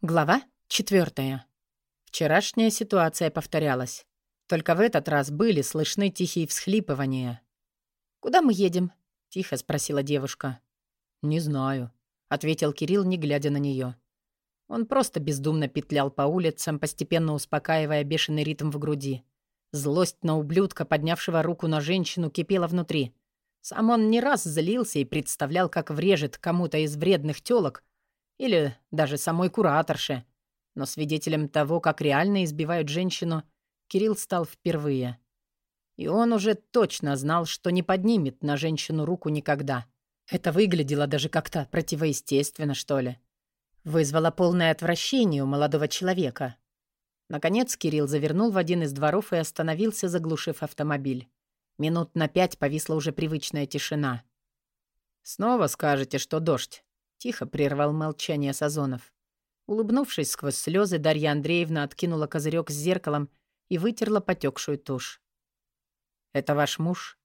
Глава четвертая. Вчерашняя ситуация повторялась. Только в этот раз были слышны тихие всхлипывания. «Куда мы едем?» — тихо спросила девушка. «Не знаю», — ответил Кирилл, не глядя на нее. Он просто бездумно петлял по улицам, постепенно успокаивая бешеный ритм в груди. Злость на ублюдка, поднявшего руку на женщину, кипела внутри. Сам он не раз злился и представлял, как врежет кому-то из вредных тёлок, или даже самой кураторше. Но свидетелем того, как реально избивают женщину, Кирилл стал впервые. И он уже точно знал, что не поднимет на женщину руку никогда. Это выглядело даже как-то противоестественно, что ли. Вызвало полное отвращение у молодого человека. Наконец Кирилл завернул в один из дворов и остановился, заглушив автомобиль. Минут на пять повисла уже привычная тишина. «Снова скажете, что дождь?» Тихо прервал молчание Сазонов. Улыбнувшись сквозь слезы, Дарья Андреевна откинула козырек с зеркалом и вытерла потекшую тушь. «Это ваш муж?»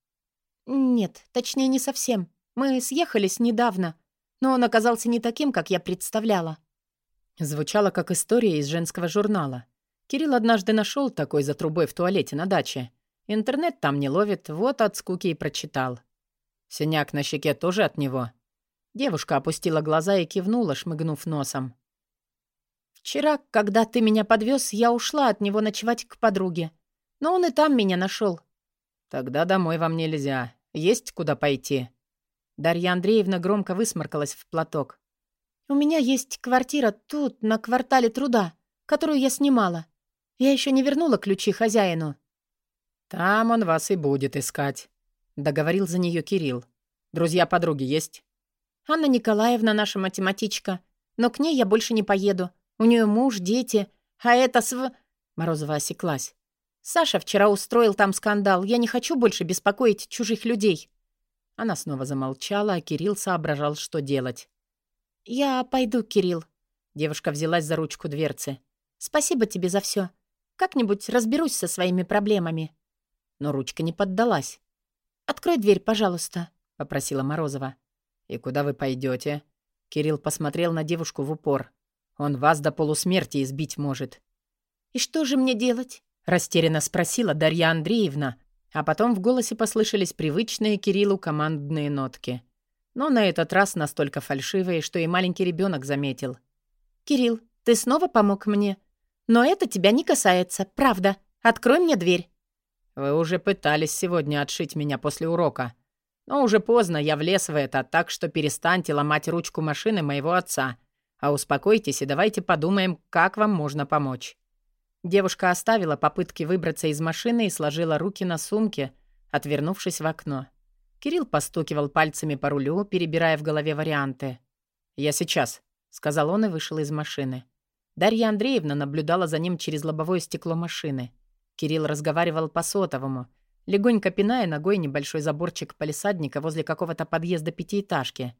«Нет, точнее, не совсем. Мы съехались недавно, но он оказался не таким, как я представляла». Звучало как история из женского журнала. Кирилл однажды нашел такой за трубой в туалете на даче. Интернет там не ловит, вот от скуки и прочитал. Синяк на щеке тоже от него. Девушка опустила глаза и кивнула, шмыгнув носом. «Вчера, когда ты меня подвез, я ушла от него ночевать к подруге. Но он и там меня нашел. «Тогда домой вам нельзя. Есть куда пойти». Дарья Андреевна громко высморкалась в платок. «У меня есть квартира тут, на квартале труда, которую я снимала. Я еще не вернула ключи хозяину». «Там он вас и будет искать», — договорил за нее Кирилл. «Друзья подруги есть?» Анна Николаевна наша математичка. Но к ней я больше не поеду. У нее муж, дети. А это св...» Морозова осеклась. «Саша вчера устроил там скандал. Я не хочу больше беспокоить чужих людей». Она снова замолчала, а Кирилл соображал, что делать. «Я пойду, Кирилл». Девушка взялась за ручку дверцы. «Спасибо тебе за все. Как-нибудь разберусь со своими проблемами». Но ручка не поддалась. «Открой дверь, пожалуйста», — попросила Морозова. «И куда вы пойдете? Кирилл посмотрел на девушку в упор. «Он вас до полусмерти избить может». «И что же мне делать?» — растерянно спросила Дарья Андреевна, а потом в голосе послышались привычные Кириллу командные нотки. Но на этот раз настолько фальшивые, что и маленький ребенок заметил. «Кирилл, ты снова помог мне? Но это тебя не касается, правда. Открой мне дверь». «Вы уже пытались сегодня отшить меня после урока», но уже поздно, я влез в это, так что перестаньте ломать ручку машины моего отца. А успокойтесь и давайте подумаем, как вам можно помочь». Девушка оставила попытки выбраться из машины и сложила руки на сумке, отвернувшись в окно. Кирилл постукивал пальцами по рулю, перебирая в голове варианты. «Я сейчас», — сказал он и вышел из машины. Дарья Андреевна наблюдала за ним через лобовое стекло машины. Кирилл разговаривал по сотовому — легонько пиная ногой небольшой заборчик палисадника возле какого-то подъезда пятиэтажки.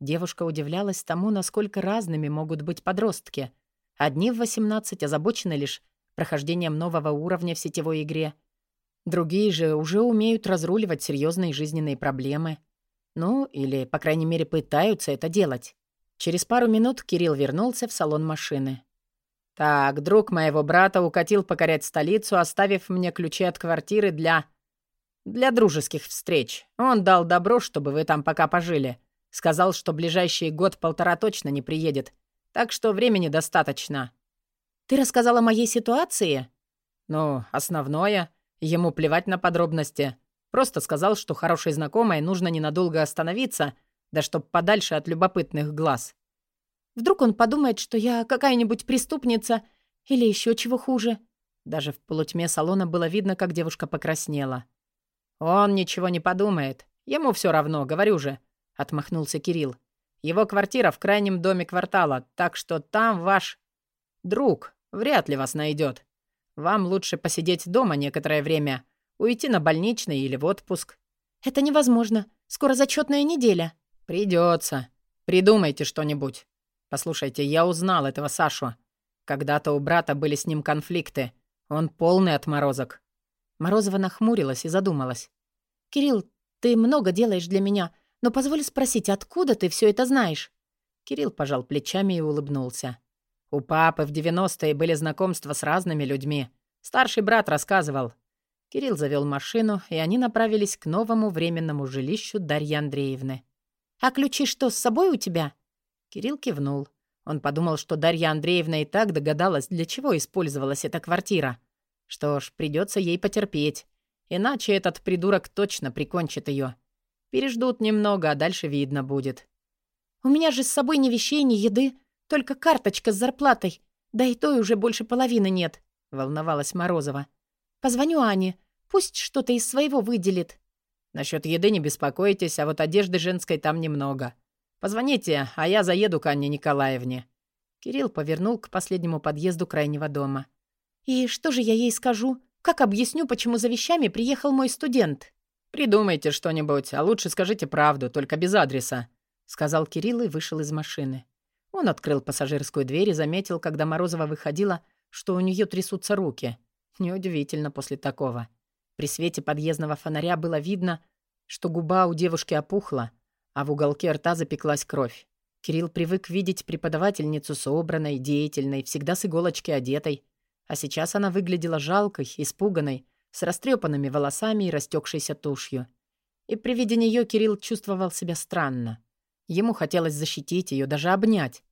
Девушка удивлялась тому, насколько разными могут быть подростки. Одни в 18 озабочены лишь прохождением нового уровня в сетевой игре. Другие же уже умеют разруливать серьезные жизненные проблемы. Ну, или, по крайней мере, пытаются это делать. Через пару минут Кирилл вернулся в салон машины. «Так, друг моего брата укатил покорять столицу, оставив мне ключи от квартиры для...» Для дружеских встреч. Он дал добро, чтобы вы там пока пожили. Сказал, что ближайший год-полтора точно не приедет. Так что времени достаточно. Ты рассказала моей ситуации? Ну, основное. Ему плевать на подробности. Просто сказал, что хорошей знакомой нужно ненадолго остановиться, да чтоб подальше от любопытных глаз. Вдруг он подумает, что я какая-нибудь преступница или еще чего хуже. Даже в полутьме салона было видно, как девушка покраснела. «Он ничего не подумает. Ему все равно, говорю же», — отмахнулся Кирилл. «Его квартира в крайнем доме квартала, так что там ваш друг вряд ли вас найдет. Вам лучше посидеть дома некоторое время, уйти на больничный или в отпуск». «Это невозможно. Скоро зачетная неделя». Придется. Придумайте что-нибудь. Послушайте, я узнал этого Сашу. Когда-то у брата были с ним конфликты. Он полный отморозок. Морозова нахмурилась и задумалась. «Кирилл, ты много делаешь для меня, но позволь спросить, откуда ты все это знаешь?» Кирилл пожал плечами и улыбнулся. У папы в 90-е были знакомства с разными людьми. Старший брат рассказывал. Кирилл завел машину, и они направились к новому временному жилищу Дарьи Андреевны. «А ключи что, с собой у тебя?» Кирилл кивнул. Он подумал, что Дарья Андреевна и так догадалась, для чего использовалась эта квартира. Что ж, придется ей потерпеть. Иначе этот придурок точно прикончит ее. Переждут немного, а дальше видно будет. «У меня же с собой ни вещей, ни еды, только карточка с зарплатой. Да и той уже больше половины нет», — волновалась Морозова. «Позвоню Ане, пусть что-то из своего выделит». «Насчет еды не беспокойтесь, а вот одежды женской там немного. Позвоните, а я заеду к Анне Николаевне». Кирилл повернул к последнему подъезду крайнего дома. «И что же я ей скажу? Как объясню, почему за вещами приехал мой студент?» «Придумайте что-нибудь, а лучше скажите правду, только без адреса», — сказал Кирилл и вышел из машины. Он открыл пассажирскую дверь и заметил, когда Морозова выходила, что у нее трясутся руки. Неудивительно после такого. При свете подъездного фонаря было видно, что губа у девушки опухла, а в уголке рта запеклась кровь. Кирилл привык видеть преподавательницу собранной, деятельной, всегда с иголочки одетой. А сейчас она выглядела жалкой, испуганной, с растрепанными волосами и растекшейся тушью. И при виде нее Кирилл чувствовал себя странно. Ему хотелось защитить ее, даже обнять.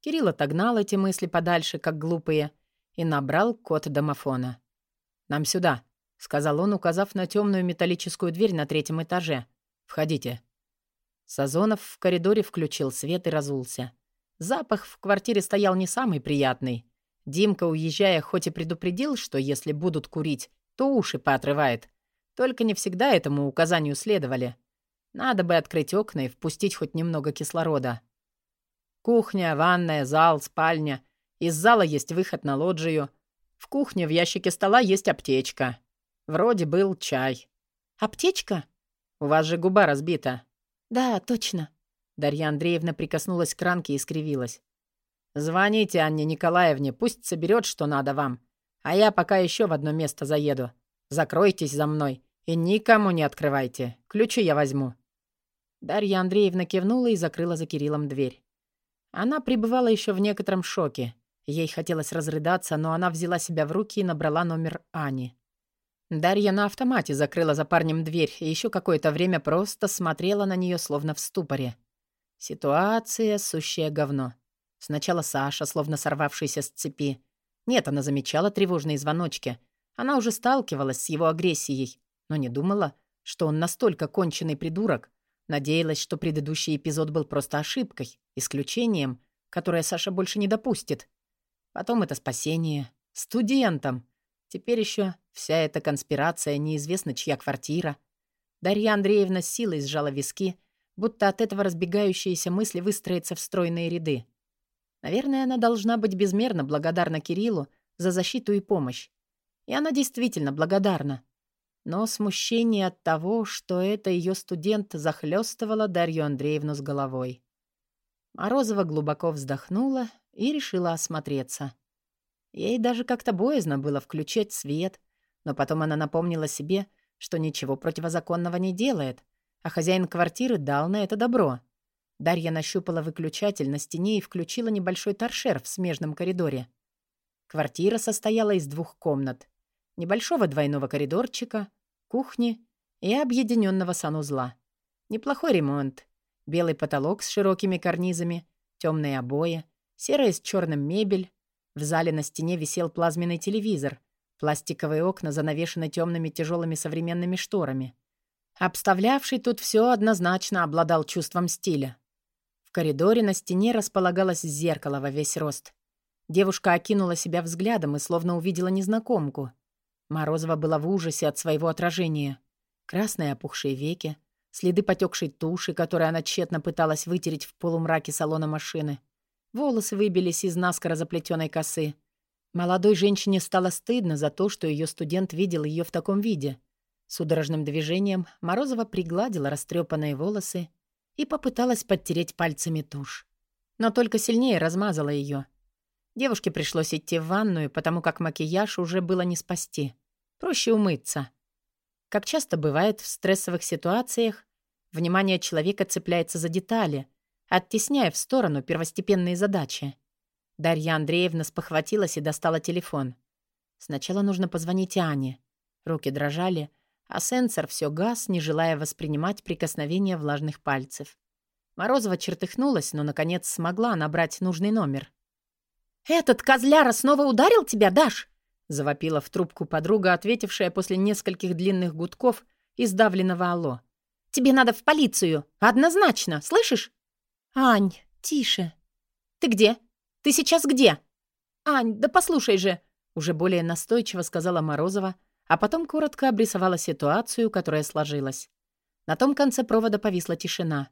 Кирилл отогнал эти мысли подальше, как глупые, и набрал код домофона. «Нам сюда», — сказал он, указав на темную металлическую дверь на третьем этаже. «Входите». Сазонов в коридоре включил свет и разулся. Запах в квартире стоял не самый приятный. Димка, уезжая, хоть и предупредил, что если будут курить, то уши поотрывает. Только не всегда этому указанию следовали. Надо бы открыть окна и впустить хоть немного кислорода. Кухня, ванная, зал, спальня. Из зала есть выход на лоджию. В кухне в ящике стола есть аптечка. Вроде был чай. «Аптечка?» «У вас же губа разбита». «Да, точно». Дарья Андреевна прикоснулась к ранке и скривилась. «Звоните Анне Николаевне, пусть соберет, что надо вам. А я пока еще в одно место заеду. Закройтесь за мной и никому не открывайте. Ключи я возьму». Дарья Андреевна кивнула и закрыла за Кириллом дверь. Она пребывала еще в некотором шоке. Ей хотелось разрыдаться, но она взяла себя в руки и набрала номер Ани. Дарья на автомате закрыла за парнем дверь и еще какое-то время просто смотрела на нее, словно в ступоре. Ситуация — сущее говно. Сначала Саша, словно сорвавшийся с цепи. Нет, она замечала тревожные звоночки. Она уже сталкивалась с его агрессией, но не думала, что он настолько конченый придурок. Надеялась, что предыдущий эпизод был просто ошибкой, исключением, которое Саша больше не допустит. Потом это спасение. Студентам. Теперь еще вся эта конспирация, неизвестно чья квартира. Дарья Андреевна силой сжала виски, будто от этого разбегающиеся мысли выстроятся в стройные ряды. Наверное, она должна быть безмерно благодарна Кириллу за защиту и помощь. И она действительно благодарна. Но смущение от того, что это ее студент захлестывало Дарью Андреевну с головой. Морозова глубоко вздохнула и решила осмотреться. Ей даже как-то боязно было включать свет, но потом она напомнила себе, что ничего противозаконного не делает, а хозяин квартиры дал на это добро. Дарья нащупала выключатель на стене и включила небольшой торшер в смежном коридоре. Квартира состояла из двух комнат. Небольшого двойного коридорчика, кухни и объединенного санузла. Неплохой ремонт. Белый потолок с широкими карнизами, темные обои, серая с черным мебель. В зале на стене висел плазменный телевизор. Пластиковые окна занавешены темными тяжелыми современными шторами. Обставлявший тут все однозначно обладал чувством стиля. В коридоре на стене располагалось зеркало во весь рост. Девушка окинула себя взглядом и словно увидела незнакомку. Морозова была в ужасе от своего отражения. Красные опухшие веки, следы потекшей туши, которую она тщетно пыталась вытереть в полумраке салона машины. Волосы выбились из наскоро заплетенной косы. Молодой женщине стало стыдно за то, что ее студент видел ее в таком виде. Судорожным движением Морозова пригладила растрепанные волосы и попыталась подтереть пальцами тушь. Но только сильнее размазала ее. Девушке пришлось идти в ванную, потому как макияж уже было не спасти. Проще умыться. Как часто бывает в стрессовых ситуациях, внимание человека цепляется за детали, оттесняя в сторону первостепенные задачи. Дарья Андреевна спохватилась и достала телефон. Сначала нужно позвонить Ане. Руки дрожали, а сенсор все газ, не желая воспринимать прикосновение влажных пальцев. Морозова чертыхнулась, но, наконец, смогла набрать нужный номер. «Этот козляра снова ударил тебя, Даш?» — завопила в трубку подруга, ответившая после нескольких длинных гудков и сдавленного «Алло». «Тебе надо в полицию! Однозначно! Слышишь?» «Ань, тише!» «Ты где? Ты сейчас где?» «Ань, да послушай же!» — уже более настойчиво сказала Морозова, а потом коротко обрисовала ситуацию, которая сложилась. На том конце провода повисла тишина.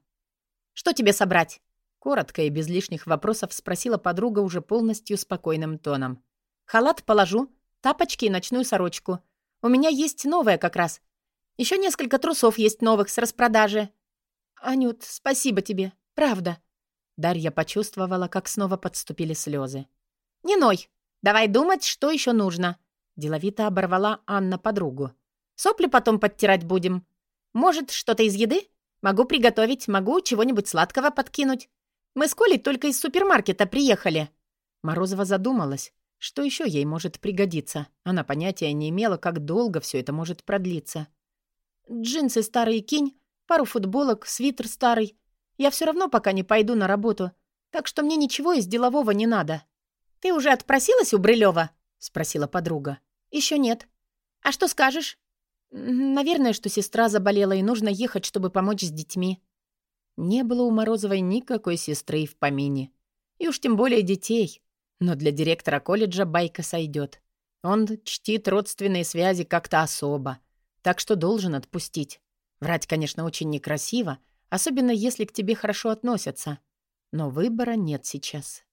«Что тебе собрать?» Коротко и без лишних вопросов спросила подруга уже полностью спокойным тоном. «Халат положу, тапочки и ночную сорочку. У меня есть новая как раз. Еще несколько трусов есть новых с распродажи. Анют, спасибо тебе. Правда. Дарья почувствовала, как снова подступили слезы. Не ной. Давай думать, что еще нужно. Деловито оборвала Анна подругу. Сопли потом подтирать будем. Может, что-то из еды? Могу приготовить, могу чего-нибудь сладкого подкинуть. Мы с Колей только из супермаркета приехали. Морозова задумалась, что еще ей может пригодиться. Она понятия не имела, как долго все это может продлиться. Джинсы старые кинь, пару футболок, свитер старый. Я все равно пока не пойду на работу, так что мне ничего из делового не надо. Ты уже отпросилась у Брылева? спросила подруга. Еще нет. А что скажешь? Наверное, что сестра заболела и нужно ехать, чтобы помочь с детьми. Не было у Морозовой никакой сестры в помине. И уж тем более детей. Но для директора колледжа байка сойдет. Он чтит родственные связи как-то особо так что должен отпустить. Врать, конечно, очень некрасиво, особенно если к тебе хорошо относятся. Но выбора нет сейчас.